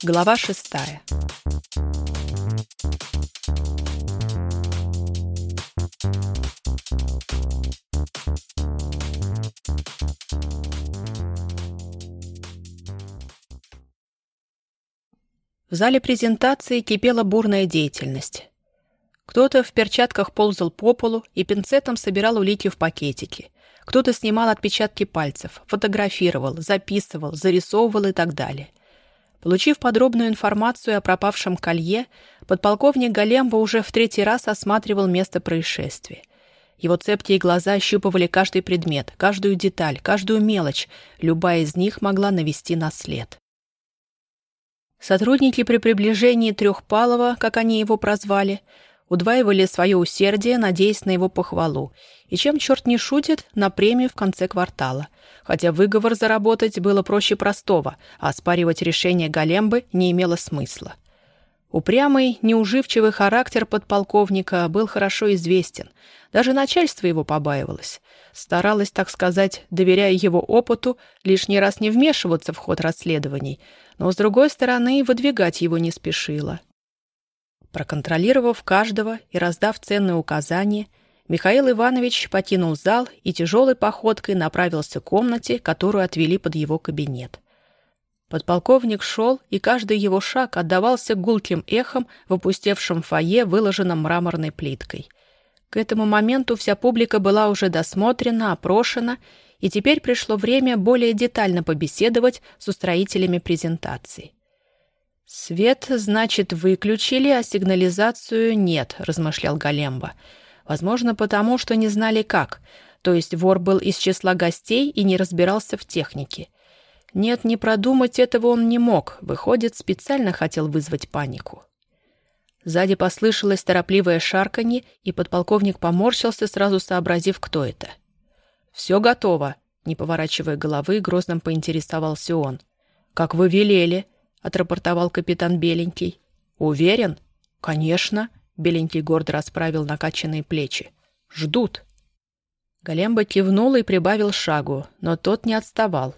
Глава шестая. В зале презентации кипела бурная деятельность. Кто-то в перчатках ползал по полу и пинцетом собирал улики в пакетики. Кто-то снимал отпечатки пальцев, фотографировал, записывал, зарисовывал и так далее. Получив подробную информацию о пропавшем колье, подполковник Галемба уже в третий раз осматривал место происшествия. Его цепкие глаза ощупывали каждый предмет, каждую деталь, каждую мелочь. Любая из них могла навести на след. Сотрудники при приближении Трехпалова, как они его прозвали, удваивали свое усердие, надеясь на его похвалу. И чем черт не шутит, на премию в конце квартала. Хотя выговор заработать было проще простого, а оспаривать решение Галембы не имело смысла. Упрямый, неуживчивый характер подполковника был хорошо известен. Даже начальство его побаивалось. Старалось, так сказать, доверяя его опыту, лишний раз не вмешиваться в ход расследований, но, с другой стороны, выдвигать его не спешила. Проконтролировав каждого и раздав ценные указания, Михаил Иванович покинул зал и тяжелой походкой направился к комнате, которую отвели под его кабинет. Подполковник шел, и каждый его шаг отдавался гулким эхом в опустевшем фойе, выложенном мраморной плиткой. К этому моменту вся публика была уже досмотрена, опрошена, и теперь пришло время более детально побеседовать с устроителями презентации. «Свет, значит, выключили, а сигнализацию нет», — размышлял Галемба. «Возможно, потому что не знали как. То есть вор был из числа гостей и не разбирался в технике. Нет, не продумать этого он не мог. Выходит, специально хотел вызвать панику». Сзади послышалось торопливое шарканье, и подполковник поморщился, сразу сообразив, кто это. «Все готово», — не поворачивая головы, грозно поинтересовался он. «Как вы велели», — отрапортовал капитан Беленький. «Уверен?» «Конечно», — Беленький гордо расправил накачанные плечи. «Ждут». Големба кивнул и прибавил шагу, но тот не отставал.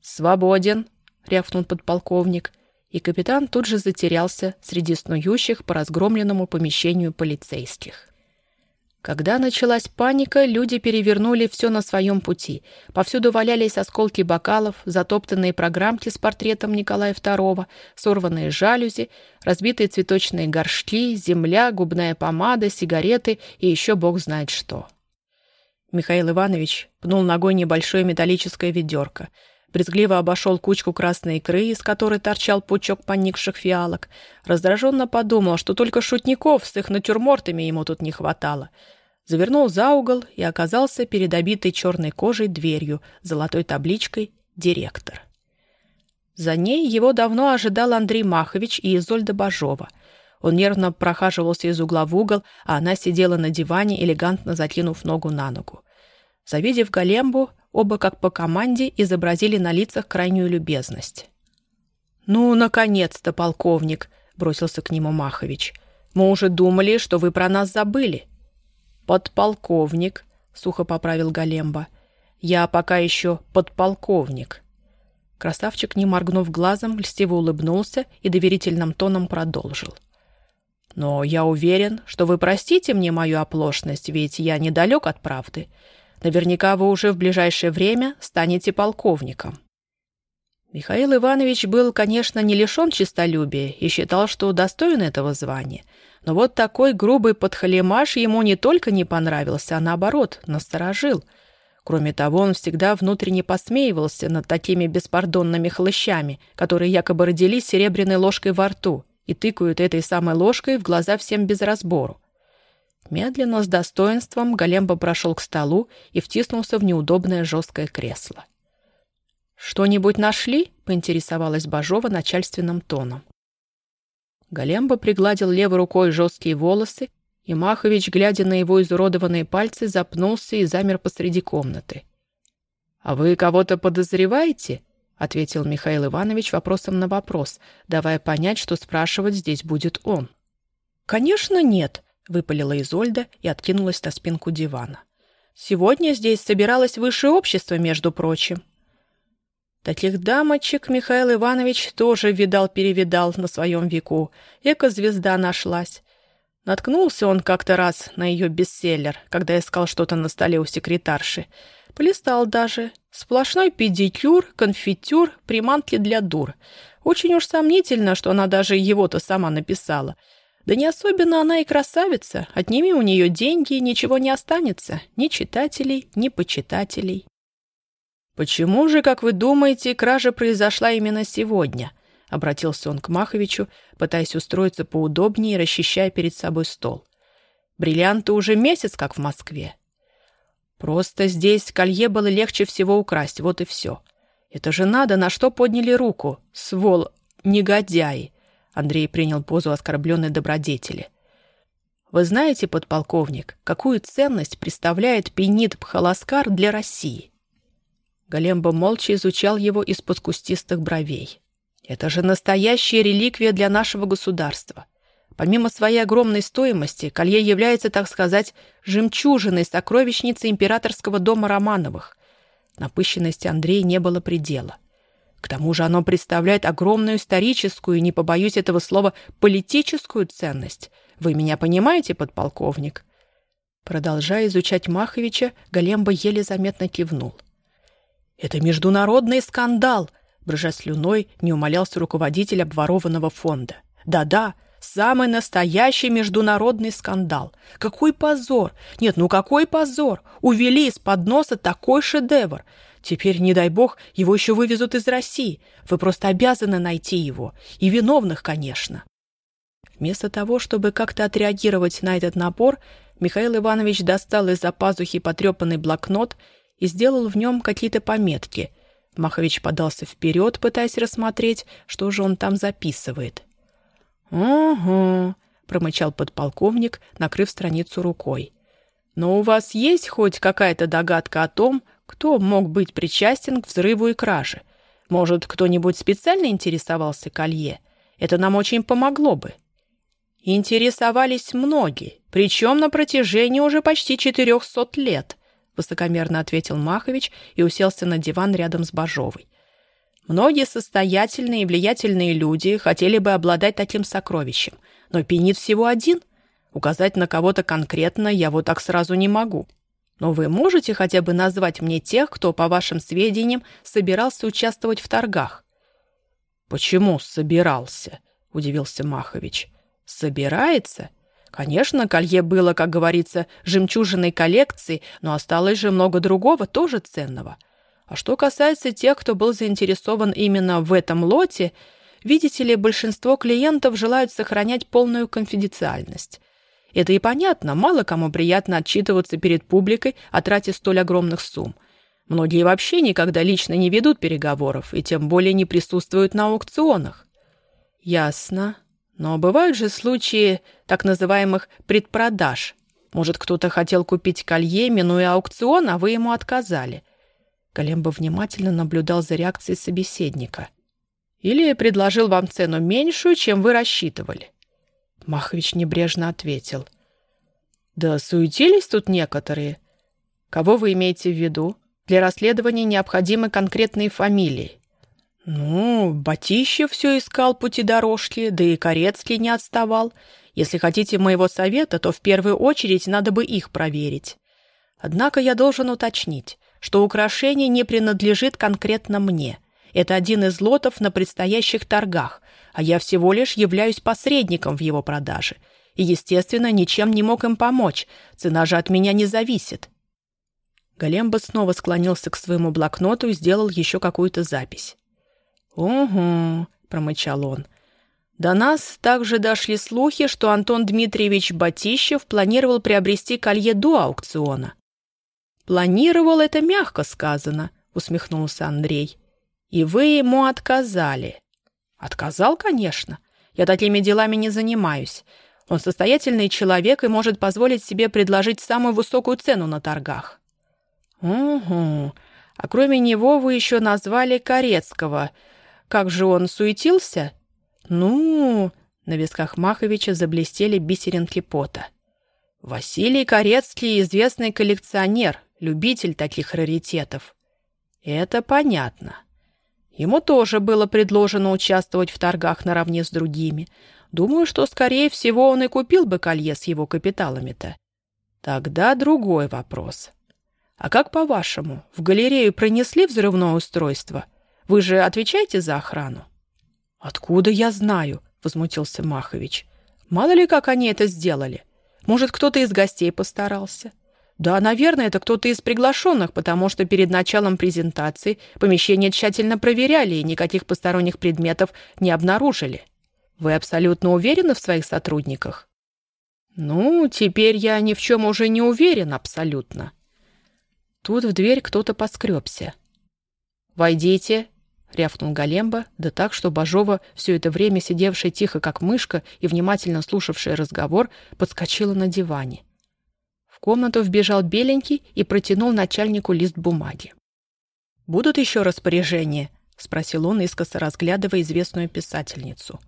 «Свободен», — рявкнул подполковник, и капитан тут же затерялся среди снующих по разгромленному помещению полицейских. Когда началась паника, люди перевернули все на своем пути. Повсюду валялись осколки бокалов, затоптанные программки с портретом Николая II, сорванные жалюзи, разбитые цветочные горшки, земля, губная помада, сигареты и еще бог знает что. Михаил Иванович пнул ногой небольшое металлическое ведерко, брезгливо обошел кучку красной икры, из которой торчал пучок поникших фиалок, раздраженно подумал, что только шутников с их натюрмортами ему тут не хватало. Завернул за угол и оказался перед обитой черной кожей дверью, золотой табличкой «Директор». За ней его давно ожидал Андрей Махович и Изольда Бажова. Он нервно прохаживался из угла в угол, а она сидела на диване, элегантно закинув ногу на ногу. Завидев Голембу, Оба, как по команде, изобразили на лицах крайнюю любезность. «Ну, наконец-то, полковник!» — бросился к нему Махович. «Мы уже думали, что вы про нас забыли». «Подполковник», — сухо поправил Галемба. «Я пока еще подполковник». Красавчик, не моргнув глазом, льстиво улыбнулся и доверительным тоном продолжил. «Но я уверен, что вы простите мне мою оплошность, ведь я недалек от правды. Наверняка вы уже в ближайшее время станете полковником». Михаил Иванович был, конечно, не лишен честолюбия и считал, что достоин этого звания. Но вот такой грубый подхалимаш ему не только не понравился, а наоборот, насторожил. Кроме того, он всегда внутренне посмеивался над такими беспардонными хлыщами, которые якобы родились серебряной ложкой во рту и тыкают этой самой ложкой в глаза всем без разбору. Медленно, с достоинством, Големба прошел к столу и втиснулся в неудобное жесткое кресло. «Что-нибудь нашли?» — поинтересовалась Бажова начальственным тоном. Големба пригладил левой рукой жесткие волосы, и Махович, глядя на его изуродованные пальцы, запнулся и замер посреди комнаты. «А вы кого-то подозреваете?» — ответил Михаил Иванович вопросом на вопрос, давая понять, что спрашивать здесь будет он. «Конечно нет», выпалила Изольда и откинулась на спинку дивана. «Сегодня здесь собиралось высшее общество, между прочим». Таких дамочек Михаил Иванович тоже видал-перевидал на своем веку. Эко-звезда нашлась. Наткнулся он как-то раз на ее бестселлер, когда искал что-то на столе у секретарши. Полистал даже. Сплошной педикюр, конфитюр, приманки для дур. Очень уж сомнительно, что она даже его-то сама написала. Да не особенно она и красавица. Отними у нее деньги, ничего не останется. Ни читателей, ни почитателей. «Почему же, как вы думаете, кража произошла именно сегодня?» — обратился он к Маховичу, пытаясь устроиться поудобнее и расчищая перед собой стол. «Бриллианты уже месяц как в Москве. Просто здесь колье было легче всего украсть, вот и все. Это же надо, на что подняли руку, свол, негодяи!» Андрей принял позу оскорбленной добродетели. «Вы знаете, подполковник, какую ценность представляет пенит Пхаласкар для России?» Големба молча изучал его из-под кустистых бровей. Это же настоящая реликвия для нашего государства. Помимо своей огромной стоимости, колье является, так сказать, жемчужиной сокровищницы императорского дома Романовых. Напыщенности Андрея не было предела. К тому же оно представляет огромную историческую, не побоюсь этого слова, политическую ценность. Вы меня понимаете, подполковник?» Продолжая изучать Маховича, Големба еле заметно кивнул. «Это международный скандал!» Брыжа слюной, не умолялся руководитель обворованного фонда. «Да-да, самый настоящий международный скандал. Какой позор! Нет, ну какой позор! Увели из-под носа такой шедевр! Теперь, не дай бог, его еще вывезут из России. Вы просто обязаны найти его. И виновных, конечно». Вместо того, чтобы как-то отреагировать на этот напор, Михаил Иванович достал из-за пазухи потрепанный блокнот и сделал в нем какие-то пометки – Махович подался вперед, пытаясь рассмотреть, что же он там записывает. «Угу», — промычал подполковник, накрыв страницу рукой. «Но у вас есть хоть какая-то догадка о том, кто мог быть причастен к взрыву и краже? Может, кто-нибудь специально интересовался колье? Это нам очень помогло бы». Интересовались многие, причем на протяжении уже почти четырехсот лет высокомерно ответил Махович и уселся на диван рядом с Бажовой. Многие состоятельные и влиятельные люди хотели бы обладать таким сокровищем, но пенит всего один. Указать на кого-то конкретно я вот так сразу не могу. Но вы можете хотя бы назвать мне тех, кто, по вашим сведениям, собирался участвовать в торгах? «Почему собирался?» — удивился Махович. «Собирается? Конечно, колье было, как говорится, жемчужиной коллекции, но осталось же много другого, тоже ценного. А что касается тех, кто был заинтересован именно в этом лоте, видите ли, большинство клиентов желают сохранять полную конфиденциальность. Это и понятно, мало кому приятно отчитываться перед публикой о трате столь огромных сумм. Многие вообще никогда лично не ведут переговоров и тем более не присутствуют на аукционах. Ясно. Но бывают же случаи так называемых предпродаж. Может, кто-то хотел купить колье, минуя аукцион, а вы ему отказали. Колембо внимательно наблюдал за реакцией собеседника. Или предложил вам цену меньшую, чем вы рассчитывали. Махович небрежно ответил. Да суетились тут некоторые. Кого вы имеете в виду? Для расследования необходимы конкретные фамилии. «Ну, Батищев все искал пути дорожки, да и Корецкий не отставал. Если хотите моего совета, то в первую очередь надо бы их проверить. Однако я должен уточнить, что украшение не принадлежит конкретно мне. Это один из лотов на предстоящих торгах, а я всего лишь являюсь посредником в его продаже. И, естественно, ничем не мог им помочь, цена же от меня не зависит». Големба снова склонился к своему блокноту и сделал еще какую-то запись. «Угу», — промычал он. До нас также дошли слухи, что Антон Дмитриевич Батищев планировал приобрести колье до аукциона. «Планировал это мягко сказано», — усмехнулся Андрей. «И вы ему отказали». «Отказал, конечно. Я такими делами не занимаюсь. Он состоятельный человек и может позволить себе предложить самую высокую цену на торгах». «Угу. А кроме него вы еще назвали Корецкого», как же он суетился? Ну, на висках Маховича заблестели бисеринки пота. Василий Корецкий – известный коллекционер, любитель таких раритетов. Это понятно. Ему тоже было предложено участвовать в торгах наравне с другими. Думаю, что, скорее всего, он и купил бы колье с его капиталами-то. Тогда другой вопрос. А как по-вашему, в галерею пронесли взрывное устройство? Вы же отвечаете за охрану? Откуда я знаю? Возмутился Махович. Мало ли, как они это сделали. Может, кто-то из гостей постарался. Да, наверное, это кто-то из приглашенных, потому что перед началом презентации помещение тщательно проверяли и никаких посторонних предметов не обнаружили. Вы абсолютно уверены в своих сотрудниках? Ну, теперь я ни в чем уже не уверен абсолютно. Тут в дверь кто-то поскребся. «Войдите!» — рявкнул Галемба, да так, что Бажова, все это время сидевшая тихо, как мышка, и внимательно слушавшая разговор, подскочила на диване. Комнату вбежал беленький и протянул начальнику лист бумаги. «Будут еще распоряжения?» — спросил он, искоса разглядывая известную писательницу.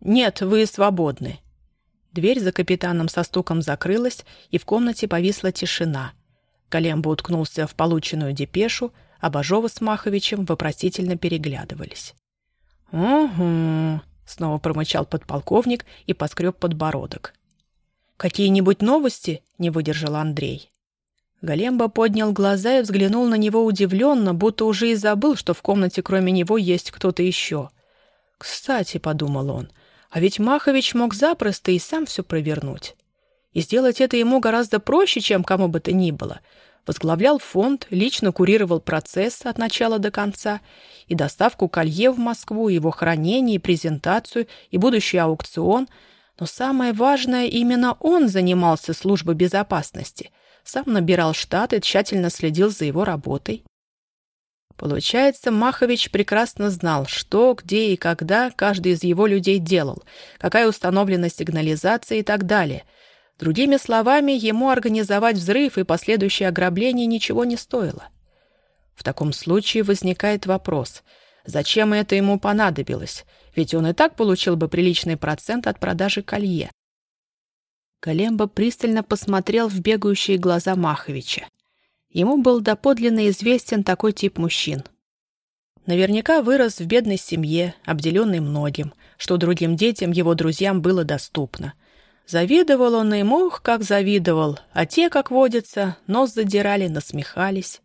«Нет, вы свободны». Дверь за капитаном со стуком закрылась, и в комнате повисла тишина. Колембо уткнулся в полученную депешу, а Бажова с Маховичем вопросительно переглядывались. «Угу», — снова промычал подполковник и поскреб подбородок. «Какие-нибудь новости?» — не выдержал Андрей. Галемба поднял глаза и взглянул на него удивленно, будто уже и забыл, что в комнате кроме него есть кто-то еще. «Кстати», — подумал он, — «а ведь Махович мог запросто и сам все провернуть. И сделать это ему гораздо проще, чем кому бы то ни было. Возглавлял фонд, лично курировал процесс от начала до конца, и доставку колье в Москву, его хранение, презентацию, и будущий аукцион — но самое важное, именно он занимался службой безопасности, сам набирал штат и тщательно следил за его работой. Получается, Махович прекрасно знал, что, где и когда каждый из его людей делал, какая установлена сигнализация и так далее. Другими словами, ему организовать взрыв и последующее ограбление ничего не стоило. В таком случае возникает вопрос, зачем это ему понадобилось – ведь он и так получил бы приличный процент от продажи колье. Колембо пристально посмотрел в бегающие глаза Маховича. Ему был доподлинно известен такой тип мужчин. Наверняка вырос в бедной семье, обделенный многим, что другим детям его друзьям было доступно. Завидовал он им, ох, как завидовал, а те, как водится, нос задирали, насмехались.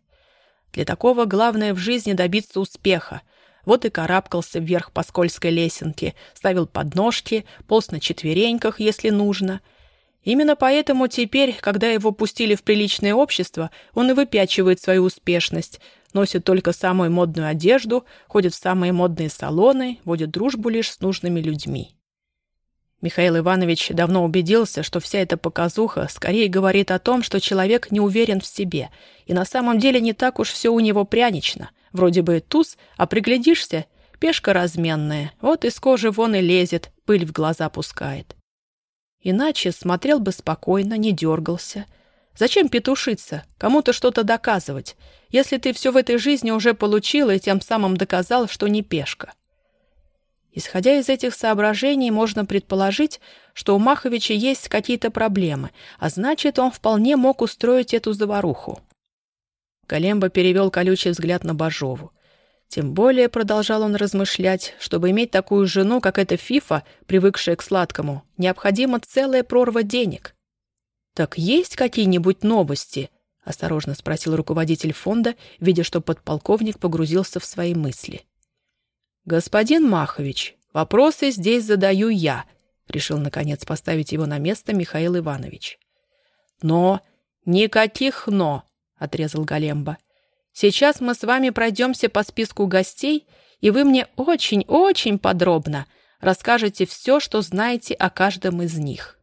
Для такого главное в жизни добиться успеха, вот и карабкался вверх по скользкой лесенке, ставил подножки, полз на четвереньках, если нужно. Именно поэтому теперь, когда его пустили в приличное общество, он и выпячивает свою успешность, носит только самую модную одежду, ходит в самые модные салоны, водит дружбу лишь с нужными людьми. Михаил Иванович давно убедился, что вся эта показуха скорее говорит о том, что человек не уверен в себе, и на самом деле не так уж все у него прянично. Вроде бы туз, а приглядишься — пешка разменная, вот из кожи вон и лезет, пыль в глаза пускает. Иначе смотрел бы спокойно, не дергался. Зачем петушиться, кому-то что-то доказывать, если ты все в этой жизни уже получил и тем самым доказал, что не пешка? Исходя из этих соображений, можно предположить, что у Маховича есть какие-то проблемы, а значит, он вполне мог устроить эту заваруху. Колембо перевел колючий взгляд на Бажову. Тем более, продолжал он размышлять, чтобы иметь такую жену, как эта Фифа, привыкшая к сладкому, необходима целая прорва денег. «Так есть какие-нибудь новости?» — осторожно спросил руководитель фонда, видя, что подполковник погрузился в свои мысли. «Господин Махович, вопросы здесь задаю я», — решил, наконец, поставить его на место Михаил Иванович. «Но никаких «но», — отрезал Галемба. «Сейчас мы с вами пройдемся по списку гостей, и вы мне очень-очень подробно расскажете все, что знаете о каждом из них».